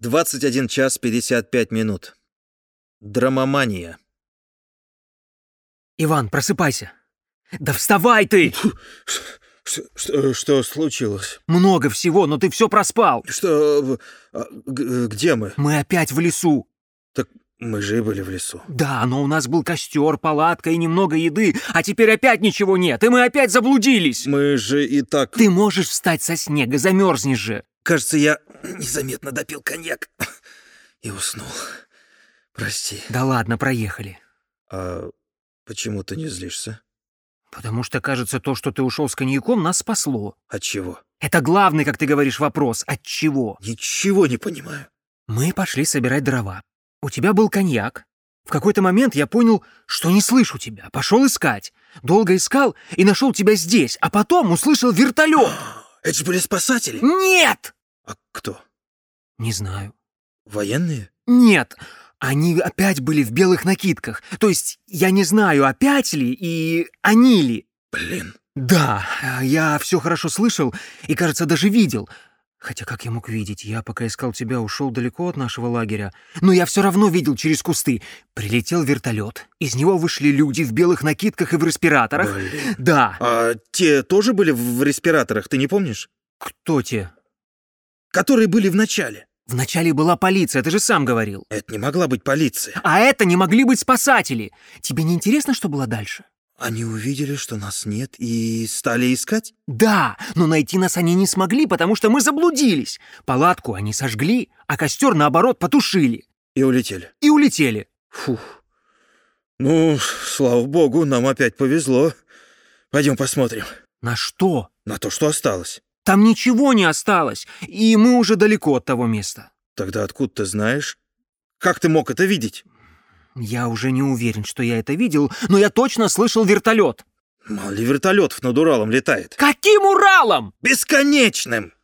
21 час 55 минут. Драмомания. Иван, просыпайся. Да вставай ты! Что, что, что случилось? Много всего, но ты все проспал. Что... а, где мы? Мы опять в лесу. Так мы же и были в лесу. Да, но у нас был костер, палатка и немного еды, а теперь опять ничего нет, и мы опять заблудились. Мы же и так... Ты можешь встать со снега, замерзнешь же. Кажется, я незаметно допил коньяк и уснул. Прости. Да ладно, проехали. А почему ты не злишься? Потому что, кажется, то, что ты ушел с коньяком, нас спасло. От чего? Это главный, как ты говоришь, вопрос. От чего? Ничего не понимаю. Мы пошли собирать дрова. У тебя был коньяк. В какой-то момент я понял, что не слышу тебя. Пошел искать. Долго искал и нашел тебя здесь, а потом услышал вертолет. Это же были спасатели. Нет! А кто? Не знаю. Военные? Нет, они опять были в белых накидках. То есть я не знаю, опять ли и они ли. Блин. Да, я все хорошо слышал и, кажется, даже видел. Хотя как я мог видеть? Я, пока искал тебя, ушел далеко от нашего лагеря. Но я все равно видел через кусты. Прилетел вертолет. Из него вышли люди в белых накидках и в респираторах. Блин. Да. А те тоже были в респираторах, ты не помнишь? Кто те? Которые были в начале. Вначале была полиция, ты же сам говорил. Это не могла быть полиция. А это не могли быть спасатели. Тебе не интересно, что было дальше? Они увидели, что нас нет, и стали искать? Да, но найти нас они не смогли, потому что мы заблудились. Палатку они сожгли, а костер, наоборот, потушили. И улетели. И улетели. Фух. Ну, слава богу, нам опять повезло. Пойдем посмотрим На что? на то, что осталось. Там ничего не осталось, и мы уже далеко от того места. Тогда откуда ты знаешь? Как ты мог это видеть? Я уже не уверен, что я это видел, но я точно слышал вертолет. Мало ли вертолетов над Уралом летает. Каким Уралом? Бесконечным!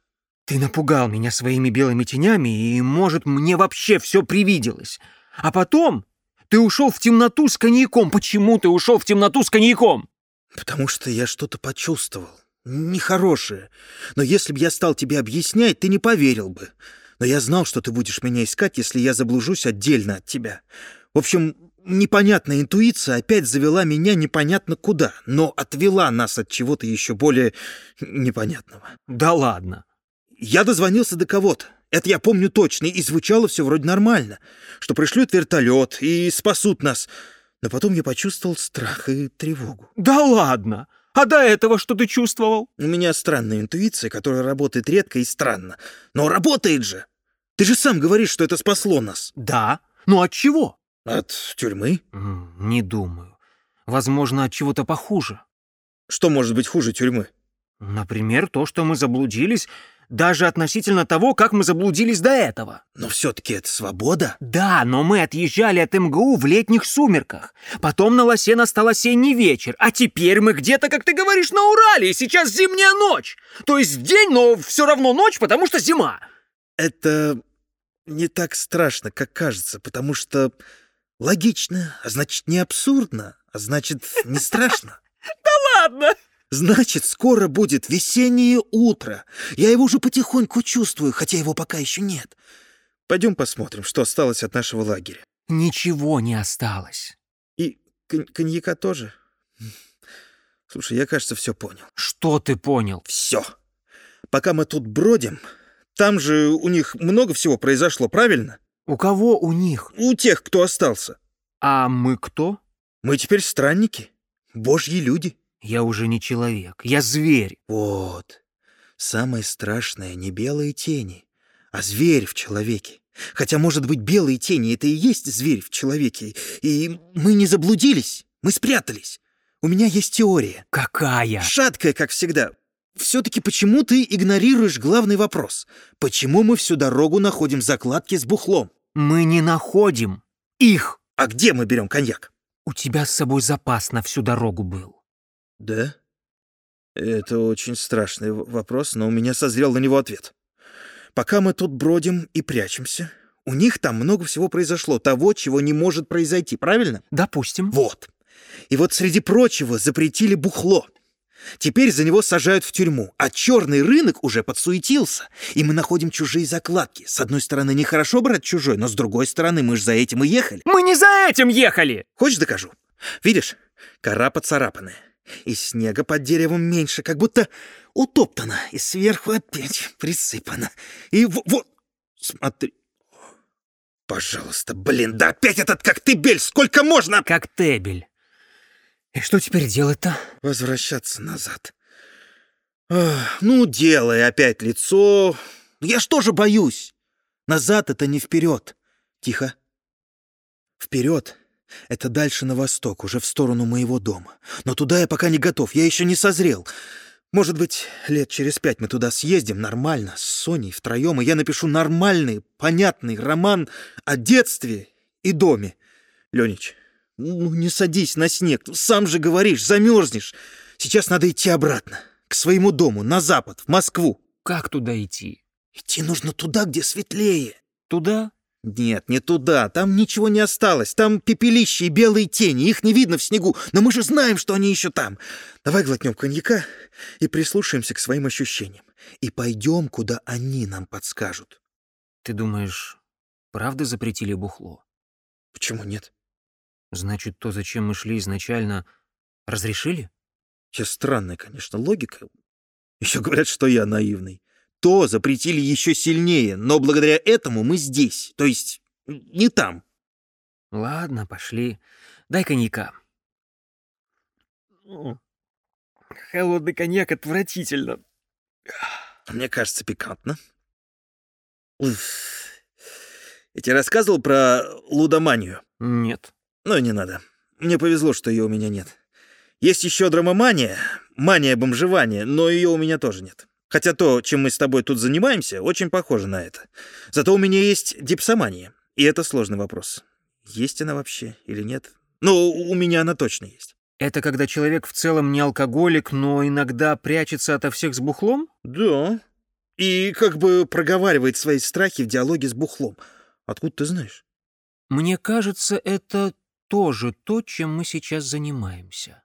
Ты напугал меня своими белыми тенями, и, может, мне вообще все привиделось. А потом ты ушел в темноту с коньяком. Почему ты ушел в темноту с коньяком? Потому что я что-то почувствовал. Нехорошее. Но если бы я стал тебе объяснять, ты не поверил бы. Но я знал, что ты будешь меня искать, если я заблужусь отдельно от тебя. В общем, непонятная интуиция опять завела меня непонятно куда, но отвела нас от чего-то еще более непонятного. Да ладно. Я дозвонился до кого-то. Это я помню точно, и звучало все вроде нормально, что пришлют вертолет и спасут нас. Но потом я почувствовал страх и тревогу. Да ладно. А до этого что ты чувствовал? У меня странная интуиция, которая работает редко и странно. Но работает же! Ты же сам говоришь, что это спасло нас. Да. Ну от чего? От тюрьмы? Не думаю. Возможно, от чего-то похуже. Что может быть хуже тюрьмы? Например, то, что мы заблудились, даже относительно того, как мы заблудились до этого. Но все-таки это свобода. Да, но мы отъезжали от МГУ в летних сумерках. Потом на лосе настал осенний вечер. А теперь мы где-то, как ты говоришь, на Урале, и сейчас зимняя ночь. То есть день, но все равно ночь, потому что зима. Это не так страшно, как кажется, потому что логично, а значит не абсурдно, а значит не страшно. Ладно. Значит, скоро будет весеннее утро. Я его уже потихоньку чувствую, хотя его пока еще нет. Пойдем посмотрим, что осталось от нашего лагеря. Ничего не осталось. И кон- коньяка тоже. Слушай, я, кажется, все понял. Что ты понял? Все. Пока мы тут бродим, там же у них много всего произошло, правильно? У кого у них? У тех, кто остался. А мы кто? Мы теперь странники, божьи люди. Я уже не человек, я зверь. Вот. Самое страшное не белые тени, а зверь в человеке. Хотя, может быть, белые тени — это и есть зверь в человеке. И мы не заблудились, мы спрятались. У меня есть теория. Какая? Шаткая, как всегда. Все-таки почему ты игнорируешь главный вопрос? Почему мы всю дорогу находим закладки с бухлом? Мы не находим их. А где мы берем коньяк? У тебя с собой запас на всю дорогу был. Да? Это очень страшный вопрос, но у меня созрел на него ответ. Пока мы тут бродим и прячемся, у них там много всего произошло, того, чего не может произойти, правильно? Допустим. Вот. И вот среди прочего запретили бухло. Теперь за него сажают в тюрьму, а черный рынок уже подсуетился, и мы находим чужие закладки. С одной стороны, нехорошо брать чужой, но с другой стороны, мы же за этим и ехали. Мы не за этим ехали! Хочешь, докажу? Видишь, кора поцарапанная. И снега под деревом меньше, как будто утоптано, и сверху опять присыпано. И вот, смотри. Пожалуйста, блин, да опять этот коктебель, сколько можно? Коктебель. И что теперь делать-то? Возвращаться назад. Ах, ну, делай опять лицо. Я ж тоже боюсь. Назад это не вперед. Тихо. Вперед это дальше на восток, уже в сторону моего дома. Но туда я пока не готов, я еще не созрел. Может быть, лет через пять мы туда съездим нормально, с Соней втроем, и я напишу нормальный, понятный роман о детстве и доме. Ленич, ну не садись на снег, сам же говоришь, замерзнешь. Сейчас надо идти обратно, к своему дому, на запад, в Москву. Как туда идти? Идти нужно туда, где светлее. Туда? Нет, не туда. Там ничего не осталось. Там пепелище и белые тени. Их не видно в снегу. Но мы же знаем, что они еще там. Давай глотнем коньяка и прислушаемся к своим ощущениям. И пойдем, куда они нам подскажут. Ты думаешь, правда запретили бухло? Почему нет? Значит, то, зачем мы шли изначально, разрешили? Я странная, конечно, логика. Еще говорят, что я наивный то запретили еще сильнее, но благодаря этому мы здесь, то есть не там. Ладно, пошли. Дай коньяка. Холодный коньяк отвратительно. Мне кажется, пикантно. Уф. Я тебе рассказывал про лудоманию? Нет. Ну, не надо. Мне повезло, что ее у меня нет. Есть еще драмомания, мания бомжевания, но ее у меня тоже нет. Хотя то, чем мы с тобой тут занимаемся, очень похоже на это. Зато у меня есть дипсомания, и это сложный вопрос. Есть она вообще или нет? Ну, у меня она точно есть. Это когда человек в целом не алкоголик, но иногда прячется ото всех с бухлом? Да. И как бы проговаривает свои страхи в диалоге с бухлом. Откуда ты знаешь? Мне кажется, это тоже то, чем мы сейчас занимаемся.